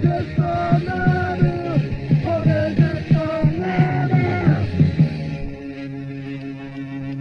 Deus